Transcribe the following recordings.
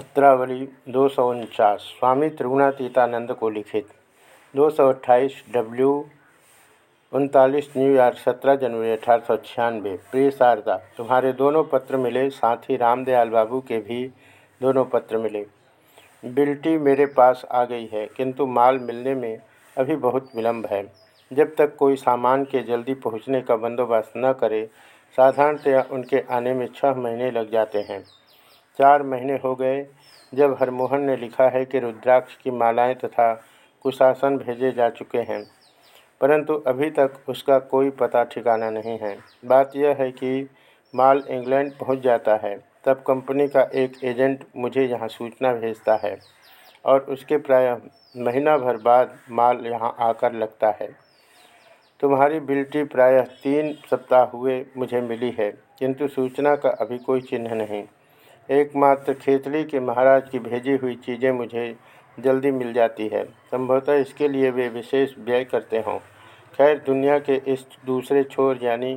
पत्रावली दो सौ उनचास, स्वामी त्रिगुणातीतानंद को लिखित। दो सौ अट्ठाईस डब्ल्यू उनतालीस न्यूयॉर्क सत्रह जनवरी अठारह सौ छियानवे। प्रिय शारदा, तुम्हारे दोनों पत्र मिले, साथ ही रामदयाल बाबू के भी दोनों पत्र मिले। बिल्टी मेरे पास आ गई है, किंतु माल मिलने में अभी बहुत विलम्ब है। जब तक कोई सामान के जल्दी पहुँचने का बंदोबस्त न करे, साधारणतया उनके आने में छः महीने लग जाते हैं। चार महीने हो गए जब हरमोहन ने लिखा है कि रुद्राक्ष की मालाएँ तथा कुशासन भेजे जा चुके हैं, परंतु अभी तक उसका कोई पता ठिकाना नहीं है। बात यह है कि माल इंग्लैंड पहुँच जाता है, तब कंपनी का एक एजेंट मुझे यहाँ सूचना भेजता है और उसके प्राय महीना भर बाद माल यहाँ आकर लगता है। तुम्हारी बिल्टी प्रायः तीन सप्ताह हुए मुझे मिली है, किंतु सूचना का अभी कोई चिन्ह नहीं। एकमात्र खेतड़ी के महाराज की भेजी हुई चीज़ें मुझे जल्दी मिल जाती है। संभवतः इसके लिए वे विशेष व्यय करते हों। खैर, दुनिया के इस दूसरे छोर यानी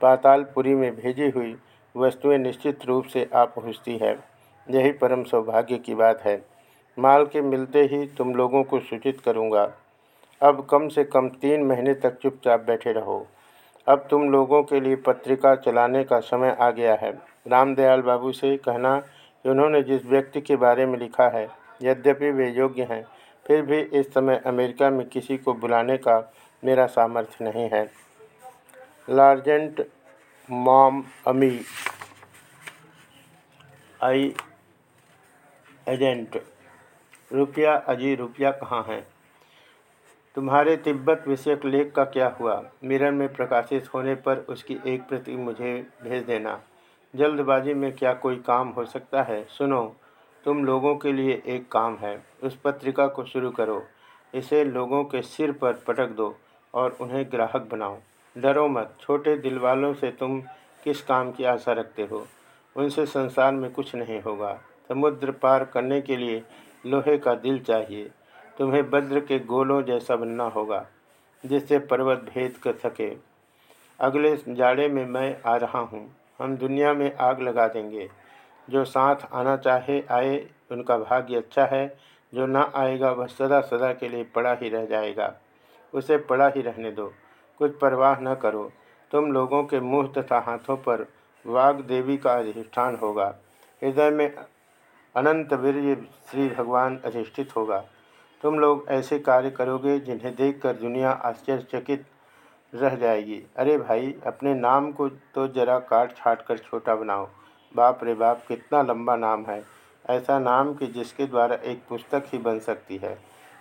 पातालपुरी में भेजी हुई वस्तुएँ निश्चित रूप से आ पहुँचती है। यही परम सौभाग्य की बात है। माल के मिलते ही तुम लोगों को सूचित करूँगा। अब कम से कम तीन महीने तक चुपचाप बैठे रहो। अब तुम लोगों के लिए पत्रिका चलाने का समय आ गया है। रामदयाल बाबू से कहना कि उन्होंने जिस व्यक्ति के बारे में लिखा है, यद्यपि वे योग्य हैं, फिर भी इस समय अमेरिका में किसी को बुलाने का मेरा सामर्थ्य नहीं है। लार्जेंट मॉम अमी, आई एजेंट, रुपया अजी, रुपया कहाँ है? तुम्हारे तिब्बत विषयक लेख का क्या हुआ? मिरर में प्रकाशित होने पर उसकी एक प्रति मुझे भेज देना। जल्दबाजी में क्या कोई काम हो सकता है? सुनो, तुम लोगों के लिए एक काम है। उस पत्रिका को शुरू करो। इसे लोगों के सिर पर पटक दो और उन्हें ग्राहक बनाओ। डरो मत, छोटे दिल वालों से तुम किस काम की आशा रखते हो? उनसे संसार में कुछ नहीं होगा। समुद्र पार करने के लिए लोहे का दिल चाहिए। तुम्हें वज्र के गोलों जैसा बनना होगा, जिससे पर्वत भेद कर सके। अगले जाड़े में मैं आ रहा हूँ। हम दुनिया में आग लगा देंगे। जो साथ आना चाहे, आए, उनका भाग्य अच्छा है। जो ना आएगा, वह सदा सदा के लिए पड़ा ही रह जाएगा। उसे पड़ा ही रहने दो। कुछ परवाह न करो। तुम लोगों के मुँह तथा हाथों पर वाग देवी का अधिष्ठान होगा। हृदय में अनंत वीर श्री भगवान अधिष्ठित होगा। तुम लोग ऐसे कार्य करोगे जिन्हें देखकर दुनिया आश्चर्यचकित रह जाएगी। अरे भाई, अपने नाम को तो ज़रा काट छाट कर छोटा बनाओ। बाप रे बाप, कितना लंबा नाम है। ऐसा नाम कि जिसके द्वारा एक पुस्तक ही बन सकती है।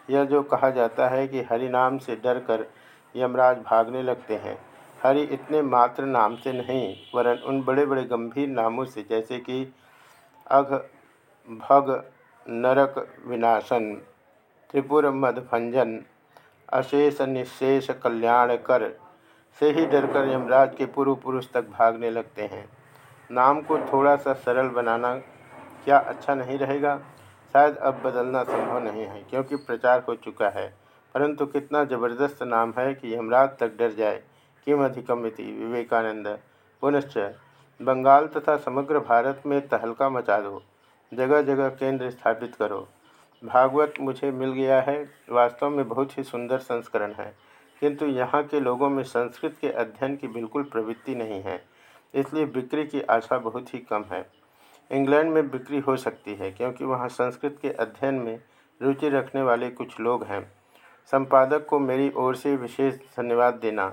यह जो कहा जाता है कि हरि नाम से डर कर यमराज भागने लगते हैं। हरि इतने मात्र नाम से नहीं, वरन उन बड़े बड़े गंभीर नामों से, जैसे कि अघ, भग, नरक, विनाशन त्रिपुर मधभंजन अशेष निशेष कल्याण कर। से ही डरकर यमराज के पूर्व पुरुष तक भागने लगते हैं। नाम को थोड़ा सा सरल बनाना क्या अच्छा नहीं रहेगा? शायद अब बदलना संभव नहीं है, क्योंकि प्रचार हो चुका है। परंतु कितना ज़बरदस्त नाम है कि यमराज तक डर जाए। किम अधिकमिति विवेकानंद। पुनश्च, बंगाल तथा समग्र भारत में तहलका मचा दो। जगह जगह केंद्र स्थापित करो। भागवत मुझे मिल गया है, वास्तव में बहुत ही सुंदर संस्करण है। किंतु यहाँ के लोगों में संस्कृत के अध्ययन की बिल्कुल प्रवृत्ति नहीं है, इसलिए बिक्री की आशा बहुत ही कम है। इंग्लैंड में बिक्री हो सकती है, क्योंकि वहाँ संस्कृत के अध्ययन में रुचि रखने वाले कुछ लोग हैं। संपादक को मेरी ओर से विशेष धन्यवाद देना।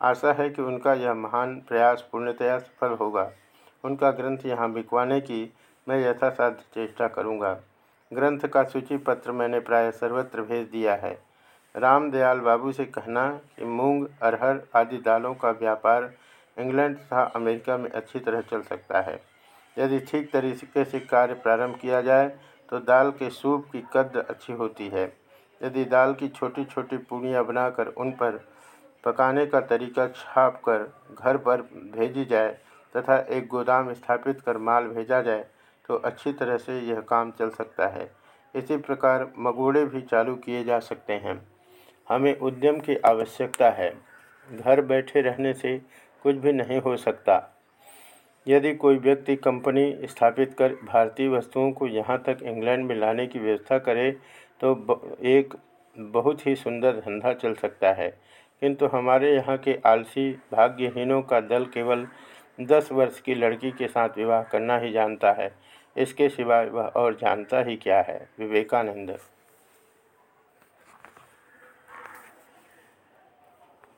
आशा है कि उनका यह महान प्रयास पूर्णतया सफल होगा। उनका ग्रंथ यहाँ बिकवाने की मैं यथासाध्य चेष्टा करूँगा। ग्रंथ का सूची पत्र मैंने प्राय सर्वत्र भेज दिया है। रामदयाल बाबू से कहना कि मूंग, अरहर आदि दालों का व्यापार इंग्लैंड तथा अमेरिका में अच्छी तरह चल सकता है। यदि ठीक तरीके से कार्य प्रारंभ किया जाए तो दाल के सूप की कद अच्छी होती है। यदि दाल की छोटी छोटी पूड़ियाँ बनाकर उन पर पकाने का तरीका छाप कर घर पर भेजी जाए तथा एक गोदाम स्थापित कर माल भेजा जाए तो अच्छी तरह से यह काम चल सकता है। इसी प्रकार मगोड़े भी चालू किए जा सकते हैं। हमें उद्यम की आवश्यकता है। घर बैठे रहने से कुछ भी नहीं हो सकता। यदि कोई व्यक्ति कंपनी स्थापित कर भारतीय वस्तुओं को यहाँ तक इंग्लैंड में लाने की व्यवस्था करे तो एक बहुत ही सुंदर धंधा चल सकता है। किंतु हमारे यहाँ के आलसी भाग्यहीनों का दल केवल दस वर्ष की लड़की के साथ विवाह करना ही जानता है। इसके सिवा वह और जानता ही क्या है? विवेकानंद